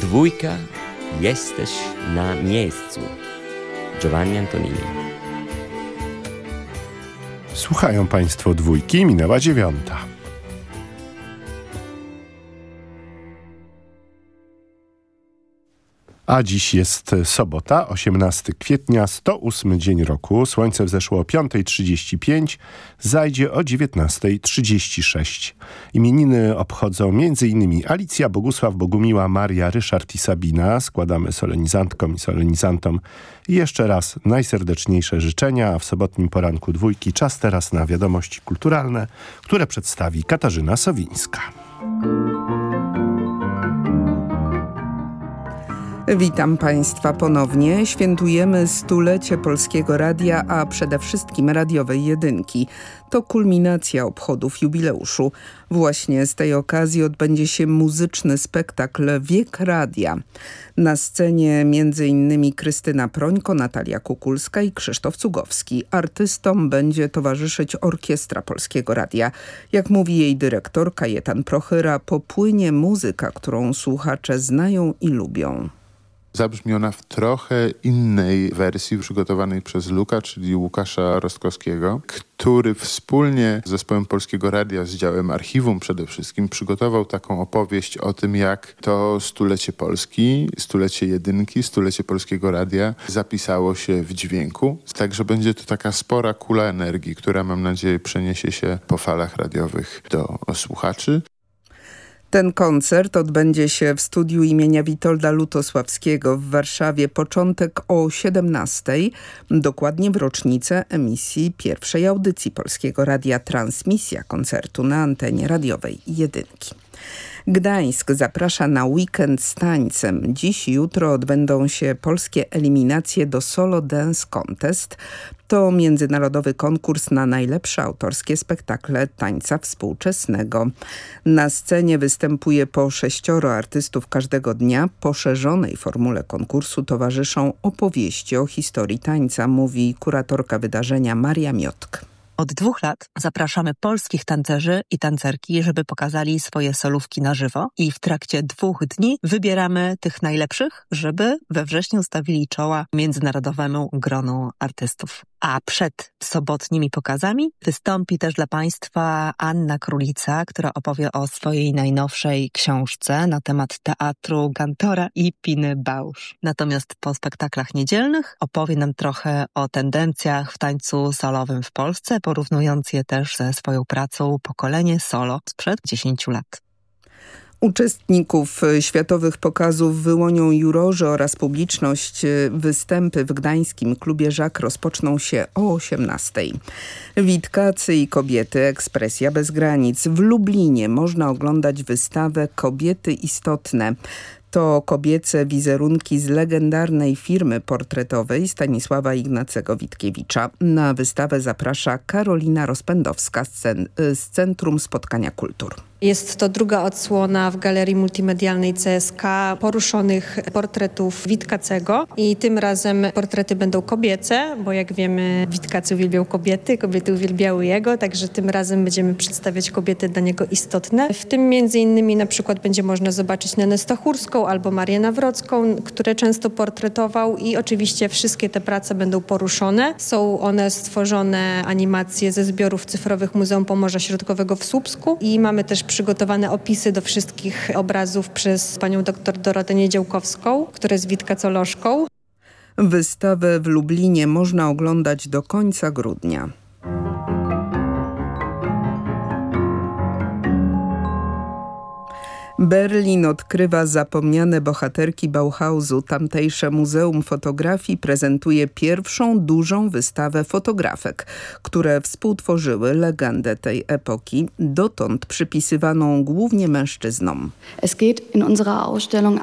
Dwójka, jesteś na miejscu. Giovanni Antonini. Słuchają Państwo dwójki, minęła dziewiąta. A dziś jest sobota, 18 kwietnia, 108 dzień roku. Słońce wzeszło o 5.35, zajdzie o 19.36. Imieniny obchodzą m.in. Alicja, Bogusław, Bogumiła, Maria, Ryszard i Sabina. Składamy solenizantkom i solenizantom jeszcze raz najserdeczniejsze życzenia, w sobotnim poranku dwójki czas teraz na wiadomości kulturalne, które przedstawi Katarzyna Sowińska. Witam Państwa ponownie. Świętujemy stulecie Polskiego Radia, a przede wszystkim radiowej jedynki. To kulminacja obchodów jubileuszu. Właśnie z tej okazji odbędzie się muzyczny spektakl Wiek Radia. Na scenie m.in. Krystyna Prońko, Natalia Kukulska i Krzysztof Cugowski. Artystom będzie towarzyszyć Orkiestra Polskiego Radia. Jak mówi jej dyrektor Kajetan Prochyra, popłynie muzyka, którą słuchacze znają i lubią. Zabrzmi ona w trochę innej wersji przygotowanej przez Luka, czyli Łukasza Rostkowskiego, który wspólnie z zespołem Polskiego Radia, z działem archiwum przede wszystkim, przygotował taką opowieść o tym, jak to stulecie Polski, stulecie jedynki, stulecie Polskiego Radia zapisało się w dźwięku. Także będzie to taka spora kula energii, która mam nadzieję przeniesie się po falach radiowych do słuchaczy. Ten koncert odbędzie się w studiu imienia Witolda Lutosławskiego w Warszawie początek o 17, dokładnie w rocznicę emisji pierwszej audycji Polskiego Radia Transmisja koncertu na antenie radiowej Jedynki. Gdańsk zaprasza na weekend z tańcem. Dziś i jutro odbędą się polskie eliminacje do Solo Dance Contest. To międzynarodowy konkurs na najlepsze autorskie spektakle tańca współczesnego. Na scenie występuje po sześcioro artystów każdego dnia. Poszerzonej formule konkursu towarzyszą opowieści o historii tańca, mówi kuratorka wydarzenia Maria Miotk. Od dwóch lat zapraszamy polskich tancerzy i tancerki, żeby pokazali swoje solówki na żywo i w trakcie dwóch dni wybieramy tych najlepszych, żeby we wrześniu stawili czoła międzynarodowemu gronu artystów. A przed sobotnimi pokazami wystąpi też dla Państwa Anna Królica, która opowie o swojej najnowszej książce na temat teatru Gantora i Piny Bausz. Natomiast po spektaklach niedzielnych opowie nam trochę o tendencjach w tańcu solowym w Polsce, porównując je też ze swoją pracą Pokolenie Solo sprzed 10 lat. Uczestników e, światowych pokazów wyłonią jurorzy oraz publiczność. E, występy w gdańskim klubie Żak rozpoczną się o 18. Witkacy i kobiety, ekspresja bez granic. W Lublinie można oglądać wystawę Kobiety istotne. To kobiece wizerunki z legendarnej firmy portretowej Stanisława Ignacego Witkiewicza. Na wystawę zaprasza Karolina Rozpędowska z, z Centrum Spotkania Kultur. Jest to druga odsłona w Galerii Multimedialnej CSK poruszonych portretów Witkacego i tym razem portrety będą kobiece, bo jak wiemy Witkacy uwielbiał kobiety, kobiety uwielbiały jego, także tym razem będziemy przedstawiać kobiety dla niego istotne. W tym między innymi na przykład będzie można zobaczyć Nenę Stachurską albo Marię Nawrocką, które często portretował i oczywiście wszystkie te prace będą poruszone. Są one stworzone animacje ze zbiorów cyfrowych Muzeum Pomorza Środkowego w Słupsku i mamy też przygotowane opisy do wszystkich obrazów przez panią dr Dorotę Niedziałkowską, która jest Witka Coloszką. Wystawę w Lublinie można oglądać do końca grudnia. Berlin odkrywa zapomniane bohaterki Bauhausu. Tamtejsze Muzeum Fotografii prezentuje pierwszą dużą wystawę fotografek, które współtworzyły legendę tej epoki, dotąd przypisywaną głównie mężczyznom.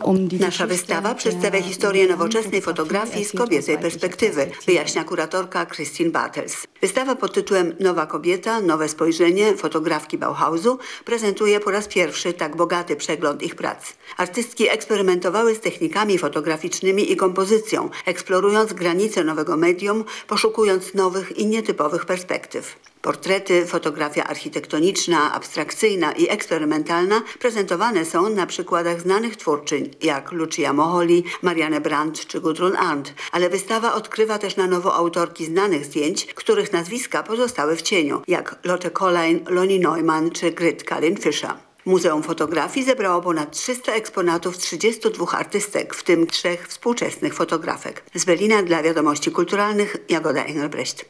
Um Nasza wystawa przedstawia historię nowoczesnej fotografii z kobiecej perspektywy, wyjaśnia kuratorka Christine Bartels. Wystawa pod tytułem Nowa kobieta, nowe spojrzenie fotografki Bauhausu prezentuje po raz pierwszy tak bogaty przegląd ich prac. Artystki eksperymentowały z technikami fotograficznymi i kompozycją, eksplorując granice nowego medium, poszukując nowych i nietypowych perspektyw. Portrety, fotografia architektoniczna, abstrakcyjna i eksperymentalna prezentowane są na przykładach znanych twórczyń jak Lucia Moholi, Marianne Brandt czy Gudrun Arndt, ale wystawa odkrywa też na nowo autorki znanych zdjęć, których nazwiska pozostały w cieniu, jak Lotte Collein, Loni Neumann czy Grit Kalin Fischer. Muzeum Fotografii zebrało ponad 300 eksponatów 32 artystek, w tym trzech współczesnych fotografek. Z Berlina dla Wiadomości Kulturalnych Jagoda Engelbrecht.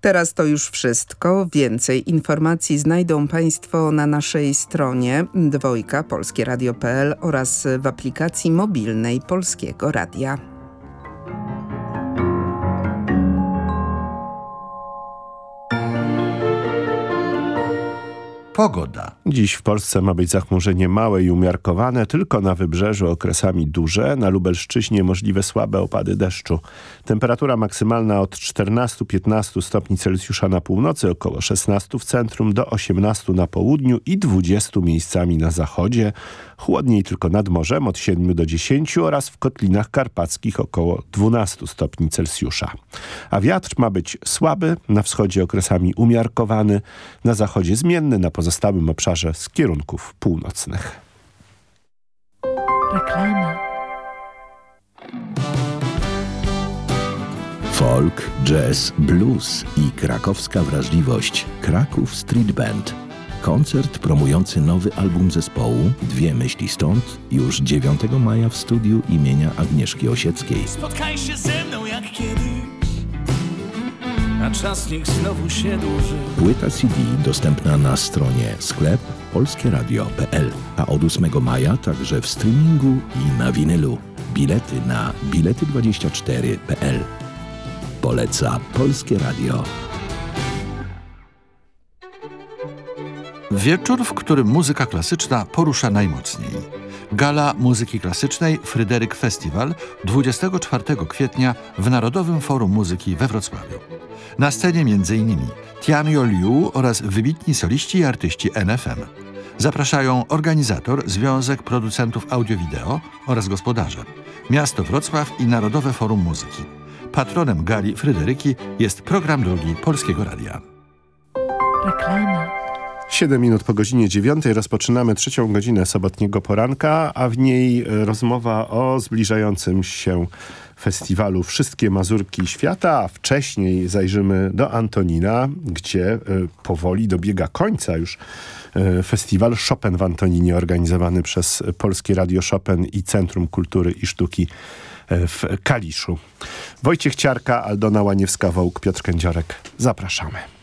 Teraz to już wszystko. Więcej informacji znajdą Państwo na naszej stronie dwojka polskieradio.pl oraz w aplikacji mobilnej Polskiego Radia. Pogoda. Dziś w Polsce ma być zachmurzenie małe i umiarkowane, tylko na wybrzeżu okresami duże, na Lubelszczyźnie możliwe słabe opady deszczu. Temperatura maksymalna od 14-15 stopni Celsjusza na północy, około 16 w centrum, do 18 na południu i 20 miejscami na zachodzie. Chłodniej tylko nad morzem od 7 do 10 oraz w kotlinach karpackich około 12 stopni Celsjusza. A wiatr ma być słaby, na wschodzie okresami umiarkowany, na zachodzie zmienny, na pozostałym obszarze z kierunków północnych. Reklama. Folk, jazz, blues i krakowska wrażliwość Kraków Street Band – Koncert promujący nowy album zespołu Dwie myśli stąd już 9 maja w studiu imienia Agnieszki Osieckiej. Spotkaj się ze mną jak kiedyś, a czas niech znowu się dłuży. Płyta CD dostępna na stronie sklep polskieradio.pl, a od 8 maja także w streamingu i na winylu. Bilety na bilety24.pl. Poleca Polskie Radio. Wieczór, w którym muzyka klasyczna porusza najmocniej. Gala muzyki klasycznej Fryderyk Festiwal 24 kwietnia w Narodowym Forum Muzyki we Wrocławiu. Na scenie m.in. Tianyo Liu oraz wybitni soliści i artyści NFM. Zapraszają organizator Związek Producentów Audio-Wideo oraz gospodarze, Miasto Wrocław i Narodowe Forum Muzyki. Patronem gali Fryderyki jest program drugi Polskiego Radia. Reklama. 7 minut po godzinie 9 rozpoczynamy trzecią godzinę sobotniego poranka, a w niej e, rozmowa o zbliżającym się festiwalu Wszystkie Mazurki Świata, wcześniej zajrzymy do Antonina, gdzie e, powoli dobiega końca już e, festiwal Chopin w Antoninie organizowany przez Polskie Radio Chopin i Centrum Kultury i Sztuki w Kaliszu. Wojciech Ciarka, Aldona Łaniewska-Wołk, Piotr Kędziorek. Zapraszamy.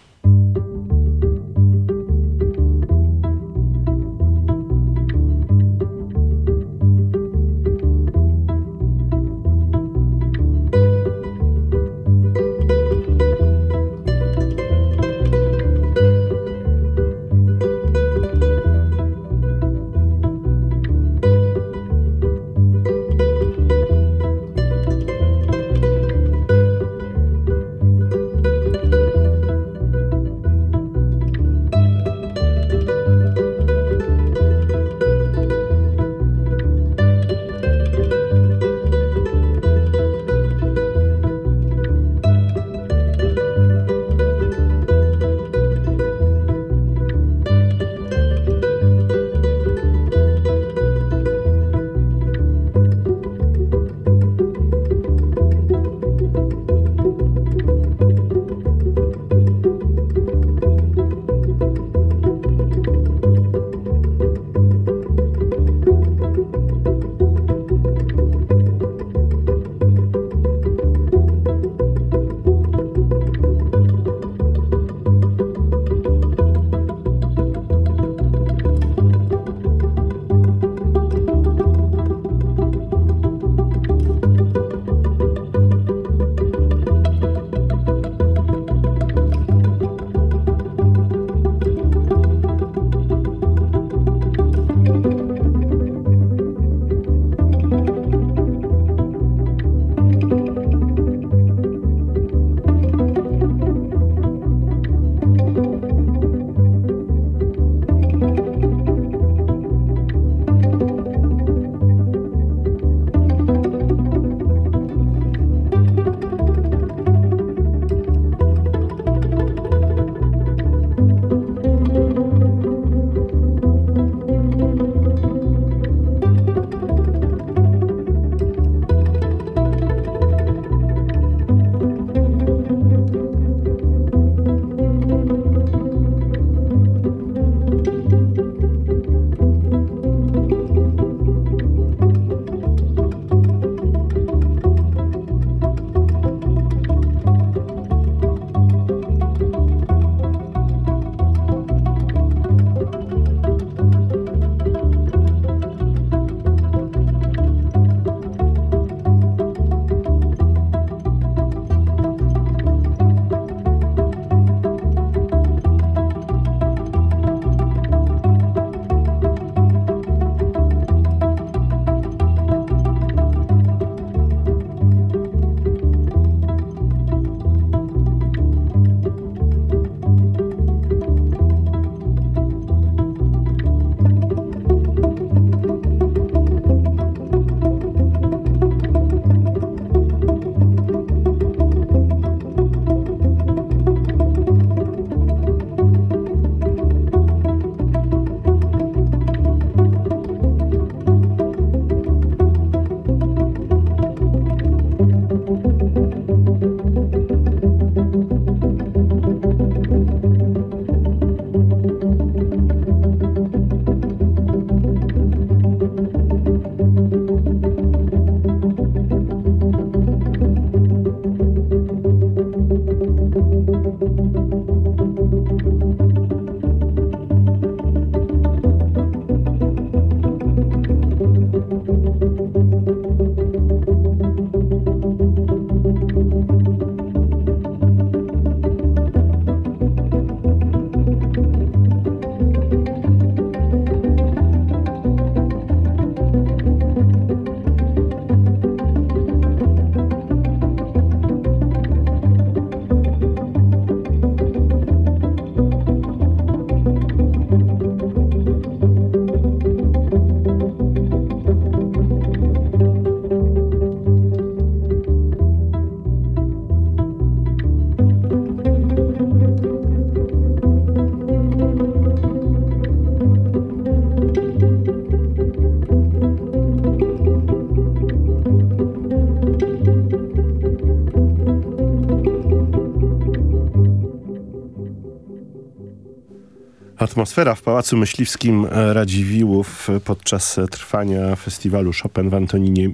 Atmosfera w Pałacu Myśliwskim Radziwiłłów podczas trwania festiwalu Chopin w Antoninie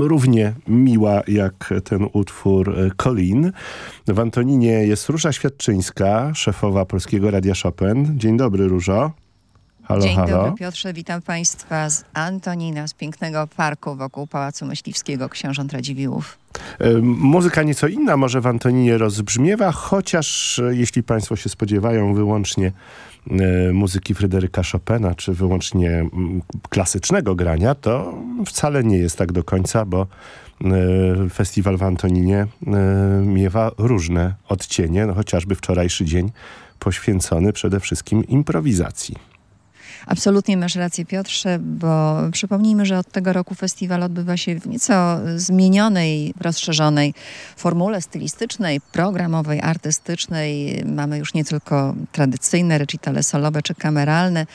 równie miła jak ten utwór Colin. W Antoninie jest Róża Świadczyńska, szefowa Polskiego Radia Chopin. Dzień dobry Różo. Halo, Dzień halo. dobry Piotrze, witam Państwa z Antonina, z pięknego parku wokół Pałacu Myśliwskiego Książąt Radziwiłłów. Muzyka nieco inna może w Antoninie rozbrzmiewa, chociaż jeśli Państwo się spodziewają wyłącznie E, muzyki Fryderyka Chopina, czy wyłącznie klasycznego grania, to wcale nie jest tak do końca, bo e, festiwal w Antoninie e, miewa różne odcienie, no chociażby wczorajszy dzień poświęcony przede wszystkim improwizacji. Absolutnie masz rację, Piotrze, bo przypomnijmy, że od tego roku festiwal odbywa się w nieco zmienionej, rozszerzonej formule stylistycznej, programowej, artystycznej. Mamy już nie tylko tradycyjne recitale solowe czy kameralne,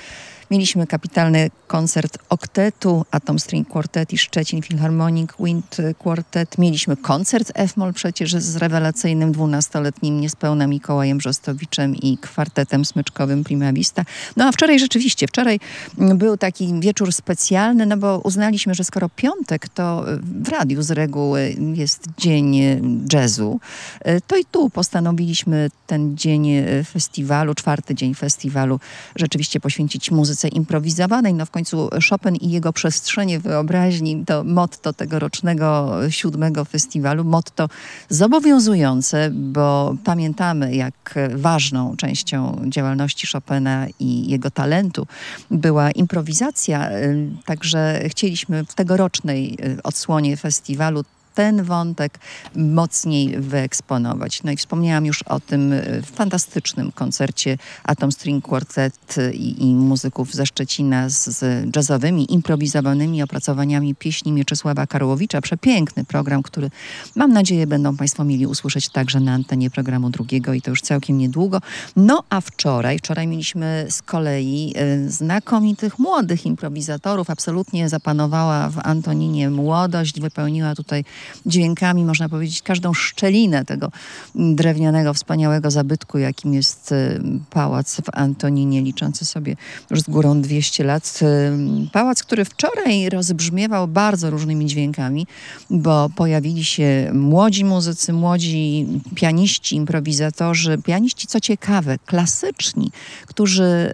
Mieliśmy kapitalny koncert oktetu, Atom String Quartet i Szczecin Philharmonic Wind Quartet. Mieliśmy koncert F-moll przecież z rewelacyjnym dwunastoletnim niespełna Mikołajem Brzostowiczem i kwartetem smyczkowym Prima Vista. No a wczoraj rzeczywiście, wczoraj był taki wieczór specjalny, no bo uznaliśmy, że skoro piątek, to w radiu z reguły jest dzień jazzu, to i tu postanowiliśmy ten dzień festiwalu, czwarty dzień festiwalu rzeczywiście poświęcić muzyce muzyce improwizowanej. No w końcu Chopin i jego przestrzenie wyobraźni to motto tegorocznego siódmego festiwalu. Motto zobowiązujące, bo pamiętamy, jak ważną częścią działalności Chopina i jego talentu była improwizacja. Także chcieliśmy w tegorocznej odsłonie festiwalu ten wątek mocniej wyeksponować. No i wspomniałam już o tym e, fantastycznym koncercie Atom String Quartet i, i muzyków ze Szczecina z, z jazzowymi, improwizowanymi opracowaniami pieśni Mieczysława Karłowicza. Przepiękny program, który mam nadzieję będą Państwo mieli usłyszeć także na antenie programu drugiego i to już całkiem niedługo. No a wczoraj, wczoraj mieliśmy z kolei y, znakomitych młodych improwizatorów. Absolutnie zapanowała w Antoninie młodość, wypełniła tutaj dźwiękami, można powiedzieć, każdą szczelinę tego drewnianego, wspaniałego zabytku, jakim jest y, pałac w Antoninie, liczący sobie już z górą 200 lat. Y, pałac, który wczoraj rozbrzmiewał bardzo różnymi dźwiękami, bo pojawili się młodzi muzycy, młodzi pianiści, improwizatorzy, pianiści, co ciekawe, klasyczni, którzy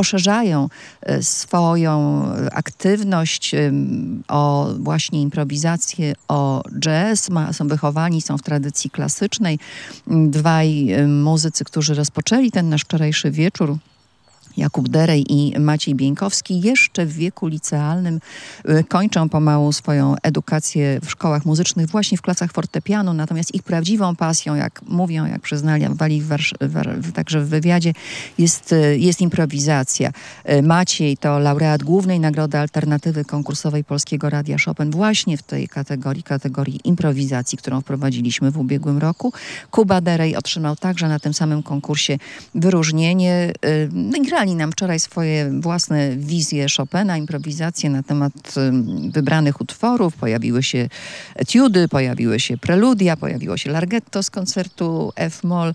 poszerzają e, swoją aktywność o właśnie improwizację, o jazz. są wychowani, są w tradycji klasycznej. Dwaj muzycy, którzy rozpoczęli ten nasz wczorajszy wieczór, Jakub Derej i Maciej Bieńkowski jeszcze w wieku licealnym y, kończą pomału swoją edukację w szkołach muzycznych właśnie w klasach fortepianu, natomiast ich prawdziwą pasją, jak mówią, jak przyznali w także w wywiadzie, jest, y, jest improwizacja. Y, Maciej to laureat głównej nagrody alternatywy konkursowej Polskiego Radia Chopin właśnie w tej kategorii, kategorii improwizacji, którą wprowadziliśmy w ubiegłym roku. Kuba Derej otrzymał także na tym samym konkursie wyróżnienie. No grali nam wczoraj swoje własne wizje Chopina, improwizacje na temat wybranych utworów. Pojawiły się etiudy, pojawiły się preludia, pojawiło się larghetto z koncertu F-moll.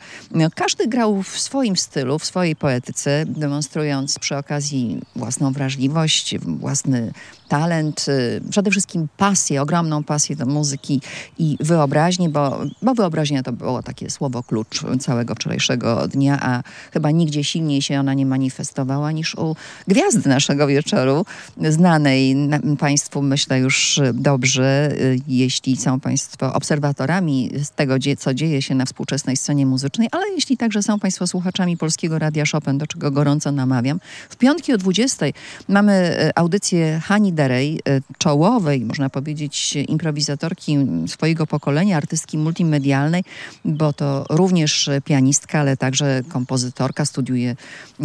Każdy grał w swoim stylu, w swojej poetyce, demonstrując przy okazji własną wrażliwość, własny talent, y, przede wszystkim pasję, ogromną pasję do muzyki i wyobraźni, bo, bo wyobraźnia to było takie słowo klucz całego wczorajszego dnia, a chyba nigdzie silniej się ona nie manifestowała niż u gwiazdy naszego wieczoru, znanej Państwu myślę już dobrze, y, jeśli są Państwo obserwatorami z tego, co dzieje się na współczesnej scenie muzycznej, ale jeśli także są Państwo słuchaczami Polskiego Radia Chopin, do czego gorąco namawiam. W piątki o 20 mamy y, audycję Hani Derej, y, czołowej, można powiedzieć, improwizatorki swojego pokolenia, artystki multimedialnej, bo to również pianistka, ale także kompozytorka, studiuje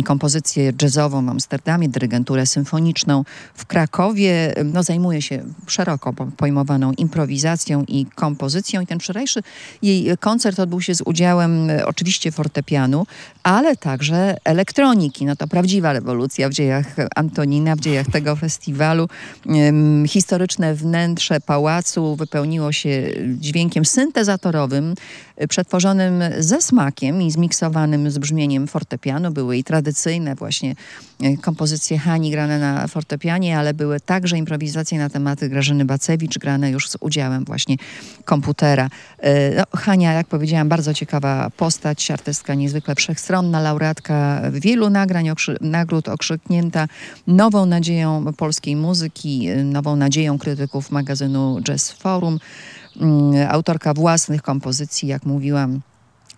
kompozycję jazzową w Amsterdamie, dyrygenturę symfoniczną w Krakowie. No, zajmuje się szeroko pojmowaną improwizacją i kompozycją i ten wczorajszy jej koncert odbył się z udziałem y, oczywiście fortepianu, ale także elektroniki. No to prawdziwa rewolucja w dziejach Antonina, w dziejach tego festiwalu. Historyczne wnętrze pałacu wypełniło się dźwiękiem syntezatorowym, przetworzonym ze smakiem i zmiksowanym z brzmieniem fortepianu. Były i tradycyjne właśnie e, kompozycje Hani grane na fortepianie, ale były także improwizacje na tematy Grażyny Bacewicz, grane już z udziałem właśnie komputera. E, no, Hania, jak powiedziałam, bardzo ciekawa postać, artystka niezwykle wszechstronna, laureatka wielu nagrań, okrzy nagród okrzyknięta nową nadzieją polskiej muzyki, nową nadzieją krytyków magazynu Jazz Forum. Mm, autorka własnych kompozycji, jak mówiłam,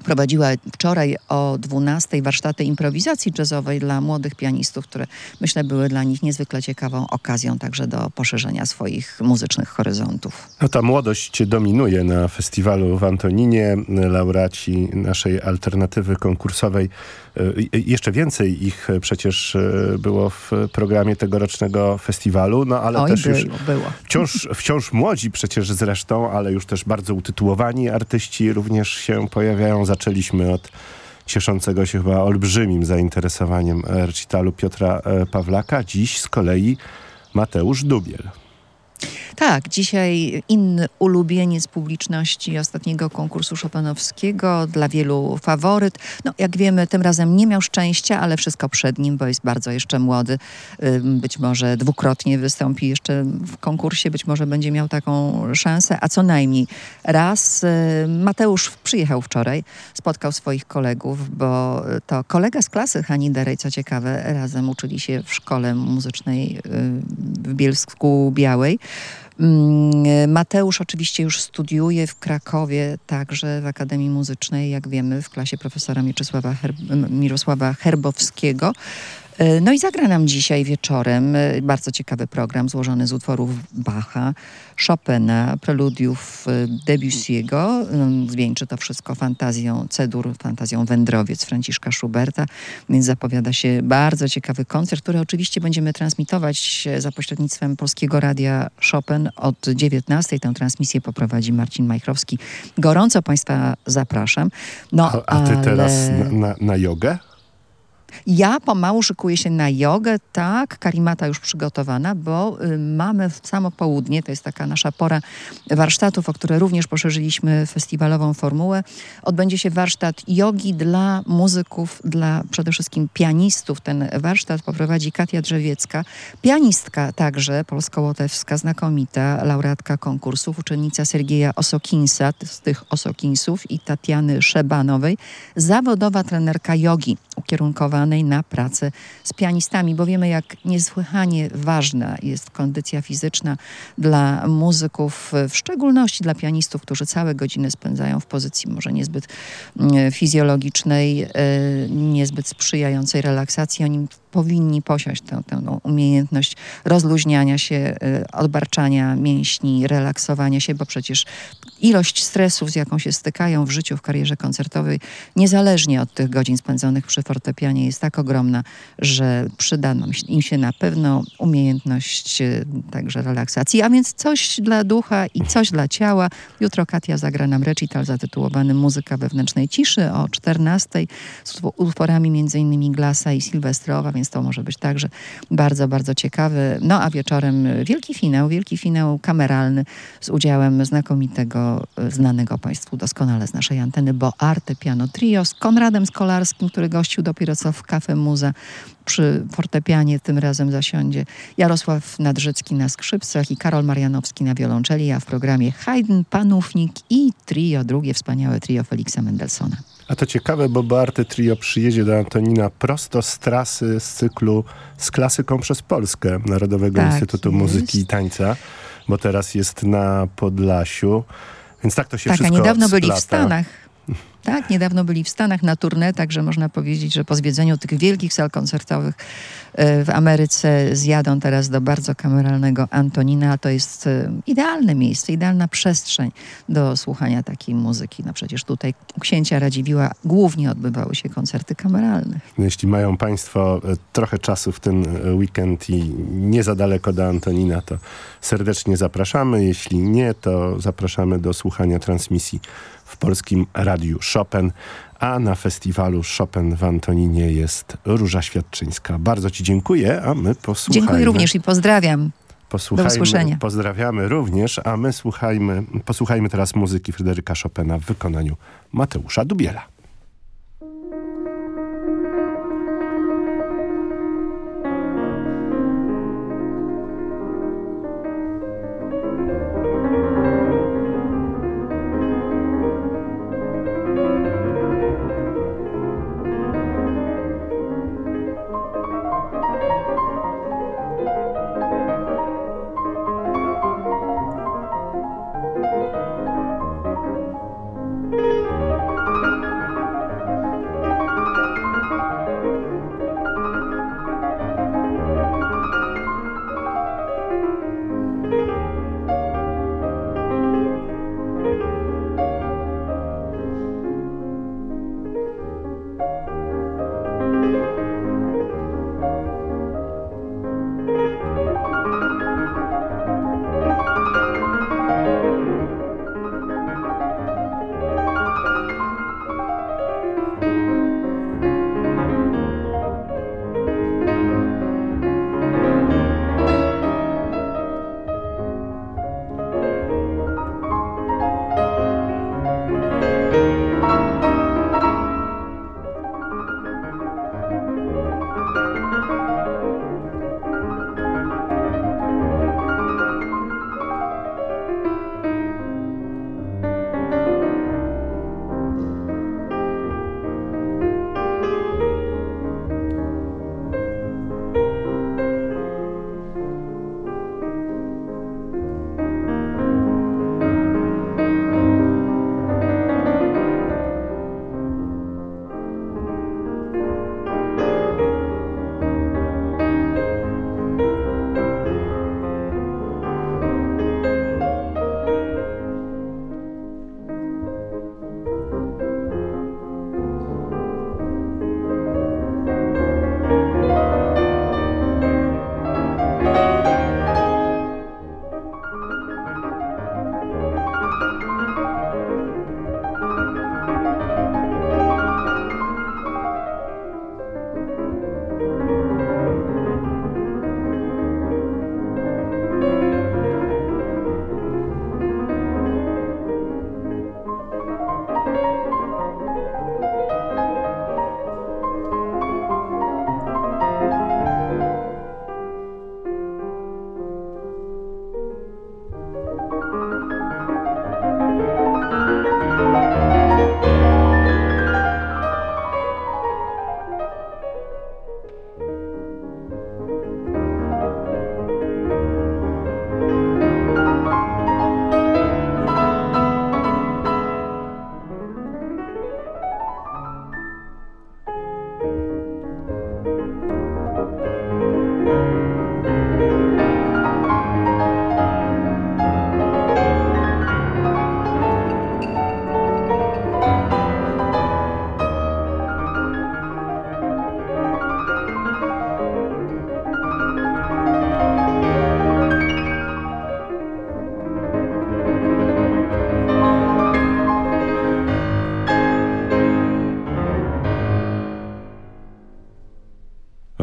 prowadziła wczoraj o 12 warsztaty improwizacji jazzowej dla młodych pianistów, które myślę były dla nich niezwykle ciekawą okazją także do poszerzenia swoich muzycznych horyzontów. No ta młodość dominuje na festiwalu w Antoninie. Laureaci naszej alternatywy konkursowej E, jeszcze więcej ich przecież e, było w programie tegorocznego festiwalu, no ale Oj, też było, już było. Wciąż, wciąż młodzi przecież zresztą, ale już też bardzo utytułowani artyści również się pojawiają. Zaczęliśmy od cieszącego się chyba olbrzymim zainteresowaniem recitalu Piotra Pawlaka. Dziś z kolei Mateusz Dubiel. Tak, dzisiaj inny ulubieniec publiczności ostatniego konkursu Chopinowskiego, dla wielu faworyt. No, jak wiemy, tym razem nie miał szczęścia, ale wszystko przed nim, bo jest bardzo jeszcze młody. Być może dwukrotnie wystąpi jeszcze w konkursie, być może będzie miał taką szansę, a co najmniej raz. Mateusz przyjechał wczoraj, spotkał swoich kolegów, bo to kolega z klasy Hani Derej, co ciekawe, razem uczyli się w szkole muzycznej w Bielsku Białej. Mm, Mateusz oczywiście już studiuje w Krakowie, także w Akademii Muzycznej, jak wiemy, w klasie profesora Mieczysława Mirosława Herbowskiego. E, no i zagra nam dzisiaj wieczorem e, bardzo ciekawy program złożony z utworów Bacha, Chopina, preludiów e, Debussy'ego. Zwieńczy to wszystko fantazją Cedur, fantazją Wędrowiec Franciszka Schuberta, więc zapowiada się bardzo ciekawy koncert, który oczywiście będziemy transmitować za pośrednictwem Polskiego Radia Chopin od 19. Tę transmisję poprowadzi Marcin Majchrowski. Gorąco Państwa zapraszam. No, a, a ty ale... teraz na, na, na jogę? Ja pomału szykuję się na jogę, tak, karimata już przygotowana, bo y, mamy w samo południe, to jest taka nasza pora warsztatów, o które również poszerzyliśmy festiwalową formułę. Odbędzie się warsztat jogi dla muzyków, dla przede wszystkim pianistów. Ten warsztat poprowadzi Katia Drzewiecka, pianistka także polsko-łotewska, znakomita, laureatka konkursów, uczennica Sergieja Osokinsa, z tych Osokinsów i Tatiany Szebanowej, zawodowa trenerka jogi ukierunkowana na pracę z pianistami, bo wiemy, jak niesłychanie ważna jest kondycja fizyczna dla muzyków, w szczególności dla pianistów, którzy całe godziny spędzają w pozycji może niezbyt mm, fizjologicznej, e, niezbyt sprzyjającej relaksacji. Oni powinni posiąść tę, tę umiejętność rozluźniania się, e, odbarczania mięśni, relaksowania się, bo przecież ilość stresów, z jaką się stykają w życiu, w karierze koncertowej, niezależnie od tych godzin spędzonych przy fortepianie, jest tak ogromna, że przyda im się na pewno umiejętność e, także relaksacji, a więc coś dla ducha i coś dla ciała. Jutro Katia zagra nam recital zatytułowany Muzyka wewnętrznej ciszy o 14 z utworami m.in. Glasa i Sylwestrowa, więc to może być także bardzo, bardzo ciekawy. No a wieczorem wielki finał, wielki finał kameralny z udziałem znakomitego, znanego Państwu doskonale z naszej anteny, bo Arte Piano Trio z Konradem Skolarskim, który gościł dopiero co w Cafe Muza przy fortepianie tym razem zasiądzie Jarosław Nadrzycki na skrzypcach i Karol Marianowski na wiolonczeli, a w programie Haydn, Panównik i trio, drugie wspaniałe trio Feliksa Mendelssohna. A to ciekawe, bo Barty Trio przyjedzie do Antonina prosto z trasy z cyklu z klasyką przez Polskę Narodowego tak Instytutu jest. Muzyki i Tańca, bo teraz jest na Podlasiu. Więc tak to się tak, wszystko a niedawno splata. byli w Stanach. Tak, niedawno byli w Stanach na turnę, także można powiedzieć, że po zwiedzeniu tych wielkich sal koncertowych e, w Ameryce zjadą teraz do bardzo kameralnego Antonina. To jest e, idealne miejsce, idealna przestrzeń do słuchania takiej muzyki. No przecież tutaj u księcia Radziwiła głównie odbywały się koncerty kameralne. No jeśli mają Państwo e, trochę czasu w ten weekend i nie za daleko do Antonina, to serdecznie zapraszamy. Jeśli nie, to zapraszamy do słuchania transmisji w Polskim Radiu Chopin, a na festiwalu Chopin w Antoninie jest Róża Świadczyńska. Bardzo Ci dziękuję, a my posłuchajmy. Dziękuję również i pozdrawiam. Posłuchajmy, Do usłyszenia. Pozdrawiamy również, a my słuchajmy, posłuchajmy teraz muzyki Fryderyka Chopina w wykonaniu Mateusza Dubiela.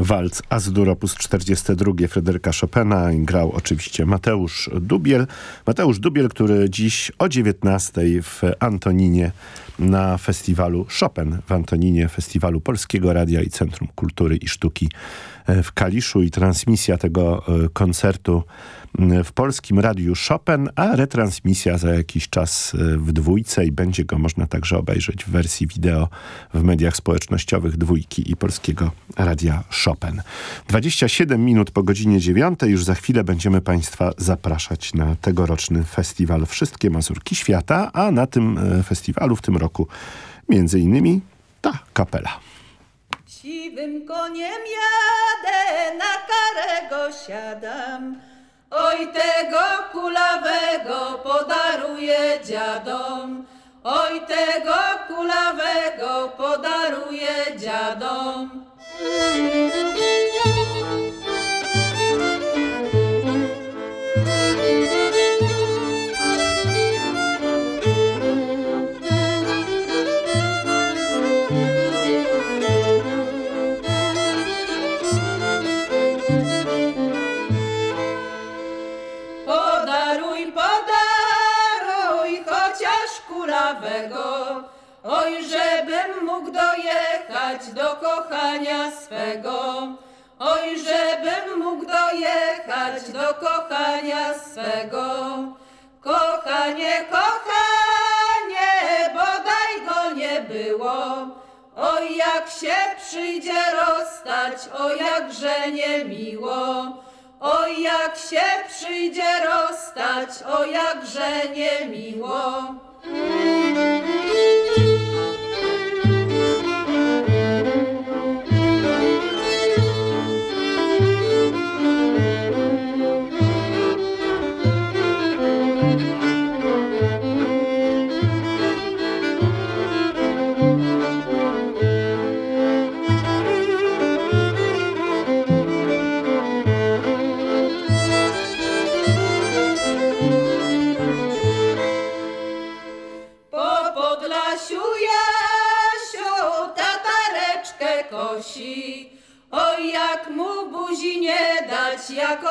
Walc Azdur op. 42 Fryderyka Chopina. Grał oczywiście Mateusz Dubiel. Mateusz Dubiel, który dziś o 19 w Antoninie na festiwalu Chopin w Antoninie, festiwalu Polskiego Radia i Centrum Kultury i Sztuki w Kaliszu i transmisja tego e, koncertu w polskim radiu Chopin, a retransmisja za jakiś czas e, w dwójce i będzie go można także obejrzeć w wersji wideo w mediach społecznościowych dwójki i polskiego radia Chopin. 27 minut po godzinie 9 już za chwilę będziemy Państwa zapraszać na tegoroczny festiwal Wszystkie Mazurki Świata, a na tym e, festiwalu w tym roku między innymi ta kapela. Siwym koniem jadę, na karego siadam, Oj tego kulawego podaruję dziadom, Oj tego kulawego podaruję dziadom. Kochania swego. Oj, żebym mógł dojechać do kochania swego. Kochanie, kochanie, bodaj go nie było. Oj, jak się przyjdzie rozstać, o jakże niemiło. Oj, jak się przyjdzie rozstać, o jakże niemiło.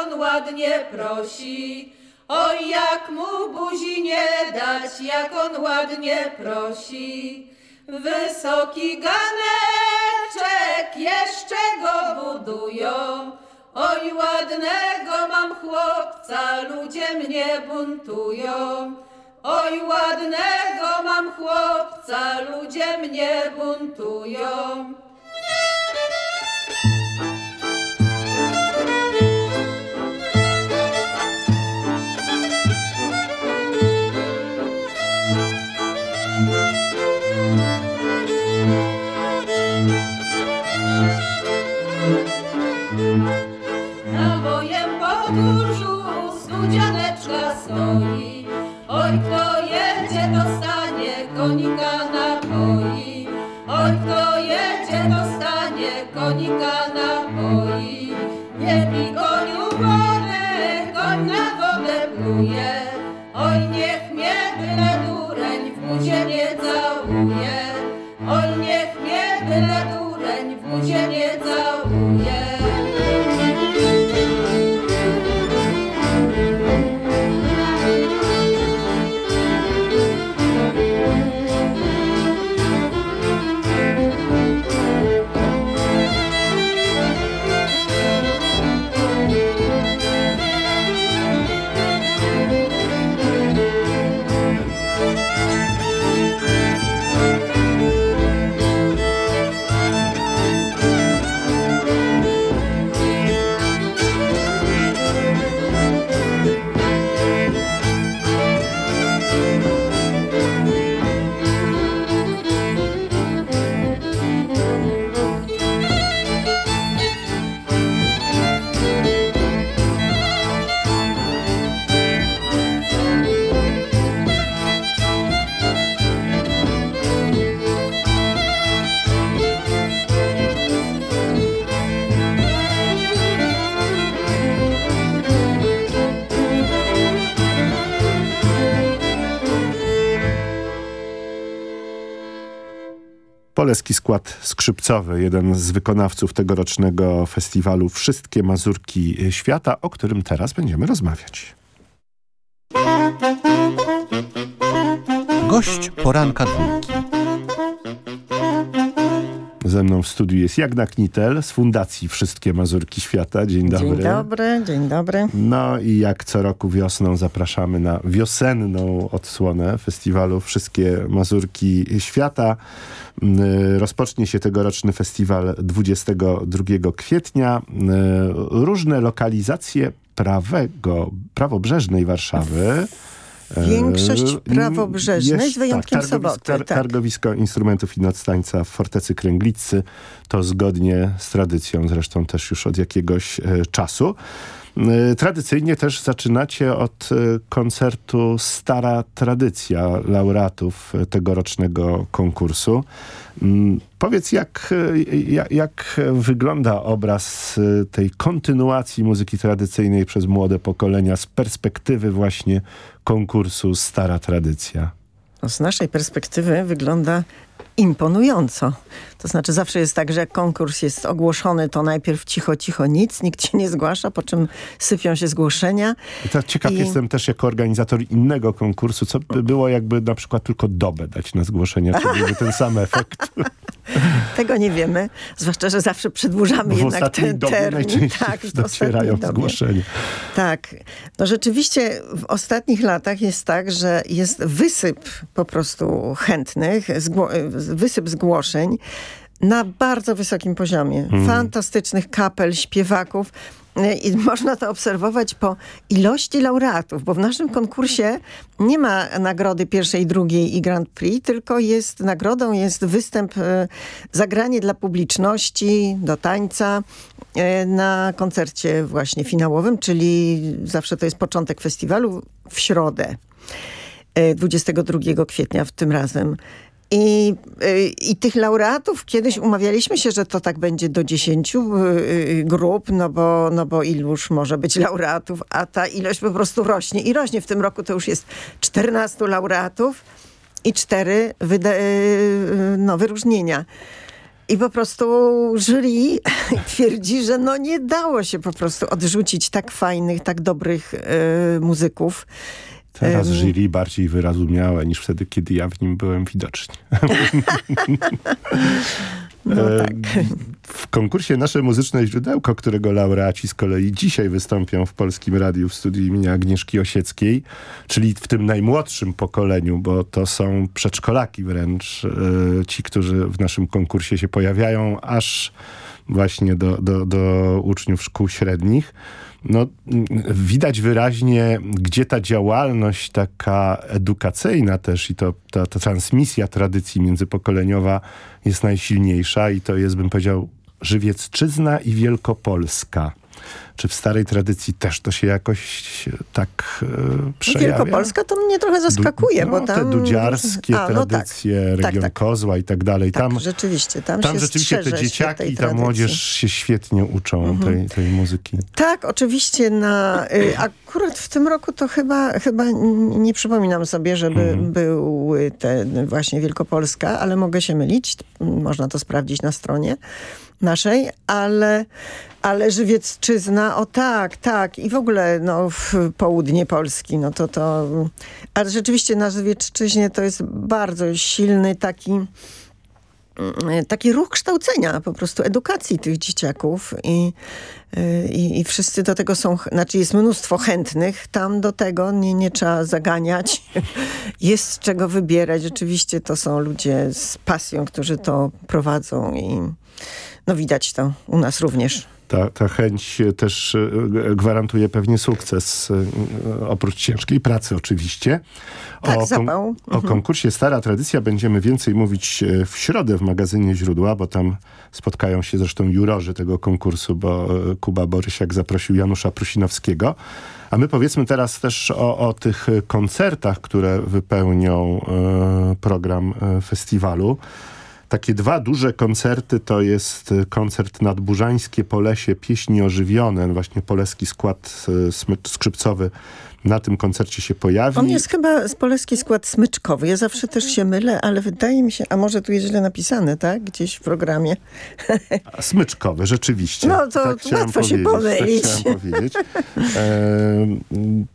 On ładnie prosi. Oj, jak mu buzi nie dać, jak on ładnie prosi. Wysoki ganeczek jeszcze go budują. Oj, ładnego mam chłopca, ludzie mnie buntują. Oj, ładnego mam chłopca, ludzie mnie buntują. Konika napoi. Nie pij koniu wodę, koń na wodę pluje. Oj, niech mnie byle dureń w buzie nie całuje. Oj, niech mnie byle dureń w buzie nie całuje. Poleski skład skrzypcowy, jeden z wykonawców tegorocznego festiwalu Wszystkie Mazurki Świata, o którym teraz będziemy rozmawiać. Gość poranka dwójki. Ze mną w studiu jest Jagna Knitel z Fundacji Wszystkie Mazurki Świata. Dzień dobry. Dzień dobry, dzień dobry. No i jak co roku wiosną zapraszamy na wiosenną odsłonę festiwalu Wszystkie Mazurki Świata. Mm, Rozpocznie się tegoroczny festiwal 22 kwietnia. Mm, Różne lokalizacje prawego, prawobrzeżnej Warszawy. Większość E, prawobrzeżnej, jest, z wyjątkiem targowisko- soboty, tar- tak. Targowisko instrumentów i nadstańca w Fortecy Kręglicy to zgodnie z tradycją, zresztą też już od jakiegoś e, czasu. E, Tradycyjnie też zaczynacie od e, koncertu Stara Tradycja laureatów e, tegorocznego konkursu. Mm, Powiedz, jak, jak, jak wygląda obraz tej kontynuacji muzyki tradycyjnej przez młode pokolenia z perspektywy właśnie konkursu Stara Tradycja? No, Z naszej perspektywy wygląda imponująco. To znaczy zawsze jest tak, że jak konkurs jest ogłoszony, to najpierw cicho, cicho, nic, nikt się nie zgłasza, po czym sypią się zgłoszenia. I to ciekaw I- jestem też jako organizator innego konkursu, co by było jakby na przykład tylko dobę dać na zgłoszenia, czy byłby ten sam efekt. Tego nie wiemy, zwłaszcza, że zawsze przedłużamy w jednak ten termin. najczęściej Tak, docierają zgłoszenia. Tak. No rzeczywiście w ostatnich latach jest tak, że jest wysyp po prostu chętnych, zgło- wysyp zgłoszeń na bardzo wysokim poziomie. Mhm. Fantastycznych kapel, śpiewaków. I można to obserwować po ilości laureatów, bo w naszym konkursie nie ma nagrody pierwszej, drugiej i Grand Prix, tylko jest nagrodą jest występ, e, zagranie dla publiczności, do tańca e, na koncercie właśnie finałowym, czyli zawsze to jest początek festiwalu w środę. e, 22 kwietnia w tym razem. I, y, I tych laureatów kiedyś umawialiśmy się, że to tak będzie do 10 y, y, grup, no bo, no bo iluż może być laureatów, a ta ilość po prostu rośnie i rośnie. W tym roku to już jest 14 laureatów i 4 wyda- y, no, wyróżnienia. I po prostu jury twierdzi, że no nie dało się po prostu odrzucić tak fajnych, tak dobrych y, muzyków. Teraz jury bardziej wyrozumiałe niż wtedy, kiedy ja w nim byłem widoczny. No tak. W konkursie Nasze Muzyczne Źródełko, którego laureaci z kolei dzisiaj wystąpią w Polskim Radiu w studiu imienia Agnieszki Osieckiej, czyli w tym najmłodszym pokoleniu, bo to są przedszkolaki wręcz, e, ci, którzy w naszym konkursie się pojawiają, aż właśnie do, do, do uczniów szkół średnich. No, widać wyraźnie, gdzie ta działalność taka edukacyjna też i to, ta, ta transmisja tradycji międzypokoleniowa jest najsilniejsza i to jest, bym powiedział, Żywiecczyzna i Wielkopolska. Czy w starej tradycji też to się jakoś tak e, przejawia? Wielkopolska to mnie trochę zaskakuje, Du- bo no, tam... te dudziarskie A, no tak. tradycje, Tak, region tak. Kozła i tak dalej. Tak, tam rzeczywiście, tam, tam rzeczywiście te dzieciaki i ta młodzież się świetnie uczą Mhm. tej, tej muzyki. Tak, oczywiście na... Y, akurat w tym roku to chyba, chyba nie przypominam sobie, żeby Mhm. były te właśnie Wielkopolska, ale mogę się mylić. Można to sprawdzić na stronie naszej, ale, ale Żywiecczyzna, o tak, tak. I w ogóle no, w południe Polski, no to to... Ale rzeczywiście na Żywiecczyźnie to jest bardzo silny taki mm, taki ruch kształcenia, po prostu edukacji tych dzieciaków i, i, i wszyscy do tego są, znaczy jest mnóstwo chętnych tam do tego, nie, nie trzeba zaganiać, jest czego wybierać, rzeczywiście to są ludzie z pasją, którzy to prowadzą i no widać to u nas również. Ta, ta chęć też e, gwarantuje pewnie sukces, e, oprócz ciężkiej pracy oczywiście. Tak, o, zapał. o Mhm. konkursie Stara Tradycja będziemy więcej mówić e, w środę w magazynie Źródła, bo tam spotkają się zresztą jurorzy tego konkursu, bo e, Kuba Borysiak zaprosił Janusza Prusinowskiego. A my powiedzmy teraz też o, o tych e, koncertach, które wypełnią e, program e, festiwalu. Takie dwa duże koncerty to jest e, koncert nadburzańskie Polesie Pieśni Ożywione. Właśnie poleski skład e, smycz- skrzypcowy na tym koncercie się pojawi. On jest chyba z polski skład smyczkowy. Ja zawsze też się mylę, ale wydaje mi się, a może tu jest źle napisane, tak? Gdzieś w programie. Smyczkowy, rzeczywiście. No to tak łatwo się pomylić. Tak chciałem powiedzieć. Em,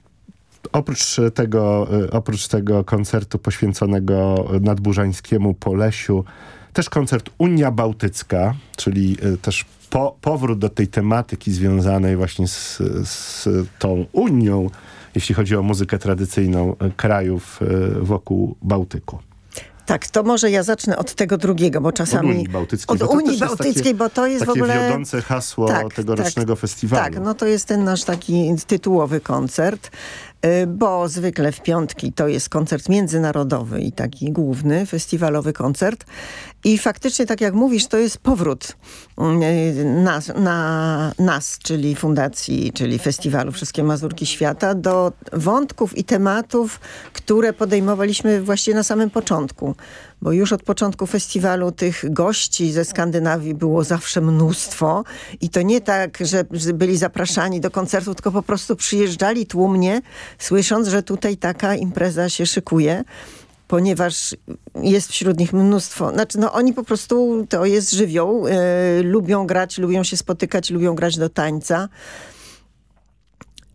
Oprócz tego, e, oprócz tego koncertu poświęconego nadburzańskiemu Polesiu, też koncert Unia Bałtycka, czyli e, też po, powrót do tej tematyki związanej właśnie z, z tą Unią, jeśli chodzi o muzykę tradycyjną e, krajów e, wokół Bałtyku. Tak, to może ja zacznę od tego drugiego, bo czasami... Od Unii Bałtyckiej. Od bo to Unii Bałtyckiej, takie, bo to jest w takie ogóle... wiodące hasło Tak, tegorocznego tak, festiwalu. Tak, no to jest ten nasz taki tytułowy koncert, bo zwykle w piątki to jest koncert międzynarodowy i taki główny, festiwalowy koncert. I faktycznie, tak jak mówisz, to jest powrót y, nas, na nas, czyli fundacji, czyli festiwalu Wszystkie Mazurki Świata, do wątków i tematów, które podejmowaliśmy właśnie na samym początku. Bo już od początku festiwalu tych gości ze Skandynawii było zawsze mnóstwo. I to nie tak, że, byli zapraszani do koncertu, tylko po prostu przyjeżdżali tłumnie, słysząc, że tutaj taka impreza się szykuje ponieważ jest wśród nich mnóstwo, znaczy no oni po prostu, to jest żywioł, e, lubią grać, lubią się spotykać, lubią grać do tańca.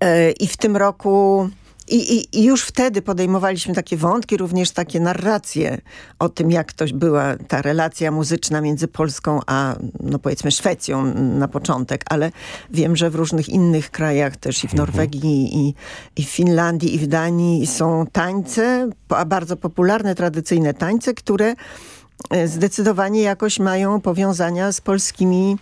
E, I w tym roku i, i, I, już wtedy podejmowaliśmy takie wątki, również takie narracje o tym, jak to była ta relacja muzyczna między Polską a, no powiedzmy, Szwecją na początek, ale wiem, że w różnych innych krajach, też i w mhm. Norwegii, i, i w Finlandii, i w Danii są tańce, bardzo popularne, tradycyjne tańce, które e, zdecydowanie jakoś mają powiązania z polskimi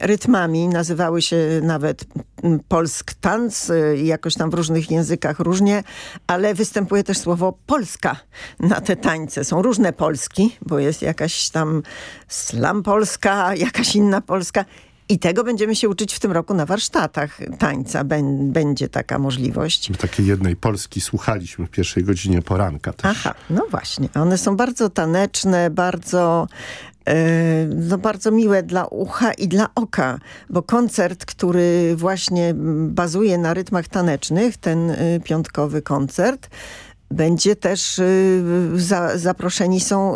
rytmami. Nazywały się nawet mm, Polsk Tanz, y, jakoś tam w różnych językach różnie, ale występuje też słowo Polska na te tańce. Są różne Polski, bo jest jakaś tam slam Polska, jakaś inna Polska i tego będziemy się uczyć w tym roku na warsztatach tańca. będzie taka możliwość. My takiej jednej Polski słuchaliśmy w pierwszej godzinie poranka też. Aha, no właśnie. One są bardzo taneczne, bardzo no bardzo miłe dla ucha i dla oka, bo koncert, który właśnie bazuje na rytmach tanecznych, ten y, piątkowy koncert, będzie też y, za, zaproszeni są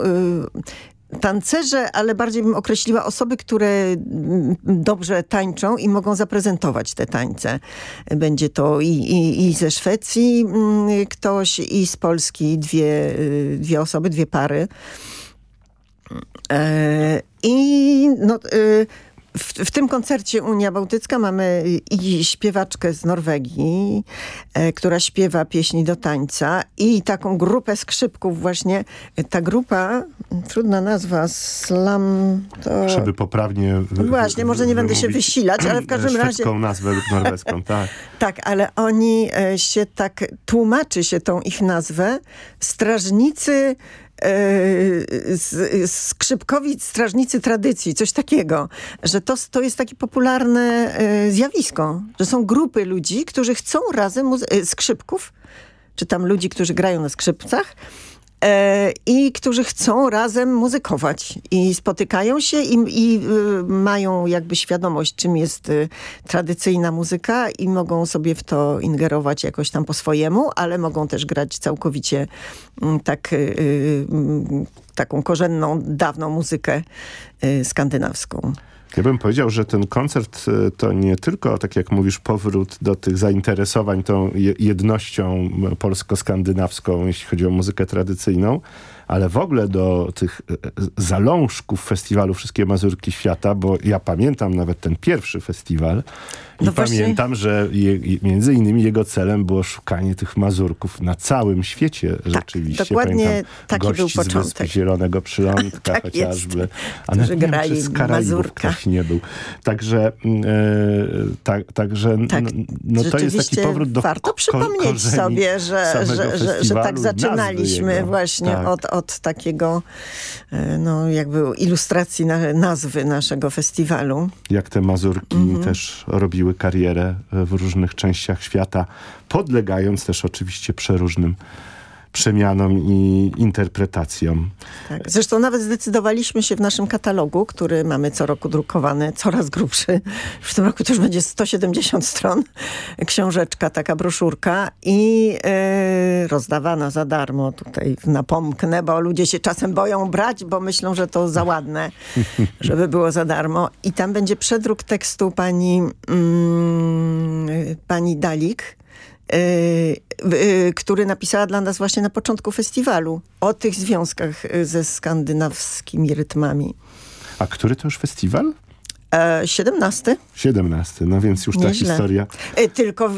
tancerze, ale bardziej bym określiła osoby, które mm, dobrze tańczą i mogą zaprezentować te tańce. Będzie to i, i, i ze Szwecji mm, ktoś i z Polski dwie, dwie osoby, dwie pary. E, I no, y, w, w, tym koncercie Unia Bałtycka mamy i śpiewaczkę z Norwegii, e, która śpiewa pieśni do tańca i taką grupę skrzypków właśnie. Ta grupa, trudna nazwa, slam... To... Żeby poprawnie... Właśnie, może nie będę się wysilać, ale w każdym razie... Nazwę lub norweską, tak. tak, ale oni e, się tak, tłumaczy się tą ich nazwę, strażnicy E, skrzypkowi strażnicy tradycji, coś takiego, że to, to jest takie popularne e, zjawisko, że są grupy ludzi, którzy chcą razem, e, skrzypków, czy tam ludzi, którzy grają na skrzypcach, E, i którzy chcą razem muzykować i spotykają się i, i y, mają jakby świadomość, czym jest y, tradycyjna muzyka i mogą sobie w to ingerować jakoś tam po swojemu, ale mogą też grać całkowicie mm, tak, y, mm, taką korzenną, dawną muzykę skandynawską. Ja bym powiedział, że ten koncert e, to nie tylko, tak jak mówisz, powrót do tych zainteresowań tą jednością polsko-skandynawską, jeśli chodzi o muzykę tradycyjną, ale w ogóle do tych e, e, zalążków festiwalu Wszystkie Mazurki Świata, bo ja pamiętam nawet ten pierwszy festiwal i no pamiętam, że je, między innymi jego celem było szukanie tych Mazurków na całym świecie tak, rzeczywiście. Dokładnie pamiętam taki był początek. z Zielonego Przylądka tak chociażby. A nawet nie wiem, z Karaibów ktoś nie był. Także, mm, e, tak, także tak, no, to jest taki powród do Warto przypomnieć sobie, że, że, że, że, tak zaczynaliśmy właśnie tak. od, od takiego e, no, jakby ilustracji na, nazwy naszego festiwalu. Jak te Mazurki mhm. też robiły karierę w różnych częściach świata, podlegając też oczywiście przeróżnym przemianom i interpretacjom. Tak. Zresztą nawet zdecydowaliśmy się w naszym katalogu, który mamy co roku drukowany, coraz grubszy. W tym roku też będzie 170 stron. Książeczka, taka broszurka i yy, rozdawana za darmo tutaj napomknę, bo ludzie się czasem boją brać, bo myślą, że to za ładne, żeby było za darmo. I tam będzie przedruk tekstu pani, mm, pani Dalik, który napisała dla nas właśnie na początku festiwalu o tych związkach y, ze skandynawskimi rytmami. A który to już festiwal? E, 17. 17, no więc już Nieźle. ta historia. E, tylko e,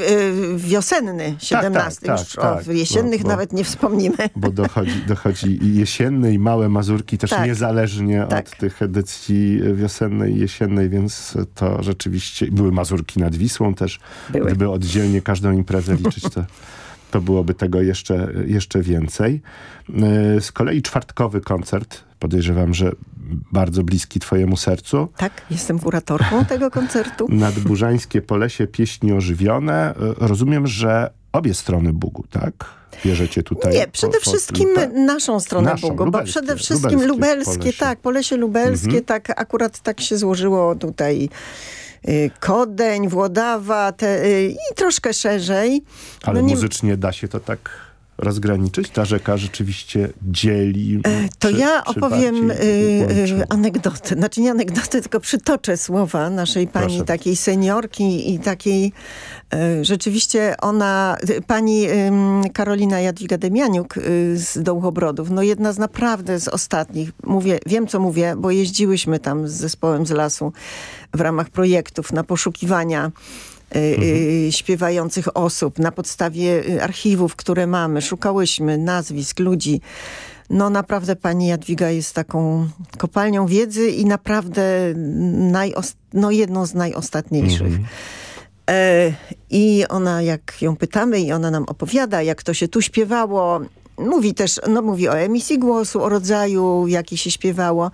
wiosenny, 17. Tak, tak, już tak, o jesiennych bo, nawet nie wspomnimy. Bo dochodzi, dochodzi i jesienny i małe Mazurki też tak. niezależnie od tak. tych edycji wiosennej i jesiennej, więc to rzeczywiście były Mazurki nad Wisłą też. Były. Gdyby oddzielnie każdą imprezę liczyć, to to byłoby tego jeszcze, jeszcze więcej. E, z kolei czwartkowy koncert, podejrzewam, że bardzo bliski twojemu sercu. Tak, jestem kuratorką tego koncertu. Nadburzańskie Polesie, pieśni ożywione. Rozumiem, że obie strony Bugu, tak? Bierzecie tutaj? Nie, przede po, wszystkim naszą stronę naszą, Bugu, bo przede wszystkim lubelskie, lubelskie Polesie. tak, Polesie lubelskie, mhm. tak akurat tak się złożyło tutaj Y, Kodeń, Włodawa te, y, i troszkę szerzej. Ale no nie... muzycznie da się to tak rozgraniczyć? Ta rzeka rzeczywiście dzieli? E, to czy, ja czy opowiem y, anegdotę. Znaczy nie anegdotę, tylko przytoczę słowa naszej pani Proszę. takiej seniorki i takiej y, rzeczywiście ona, pani Karolina Jadwiga Demianiuk z Dołchobrodów, no jedna z naprawdę z ostatnich. Mówię, wiem co mówię, bo jeździłyśmy tam z zespołem z lasu w ramach projektów na poszukiwania mhm. śpiewających osób na podstawie archiwów, które mamy. Szukałyśmy nazwisk, ludzi. No naprawdę pani Jadwiga jest taką kopalnią wiedzy i naprawdę no, jedną z najostatniejszych. Mhm. E, I ona, jak ją pytamy i ona nam opowiada, jak to się tu śpiewało, Mówi też, no mówi o emisji głosu, o rodzaju, jaki się śpiewało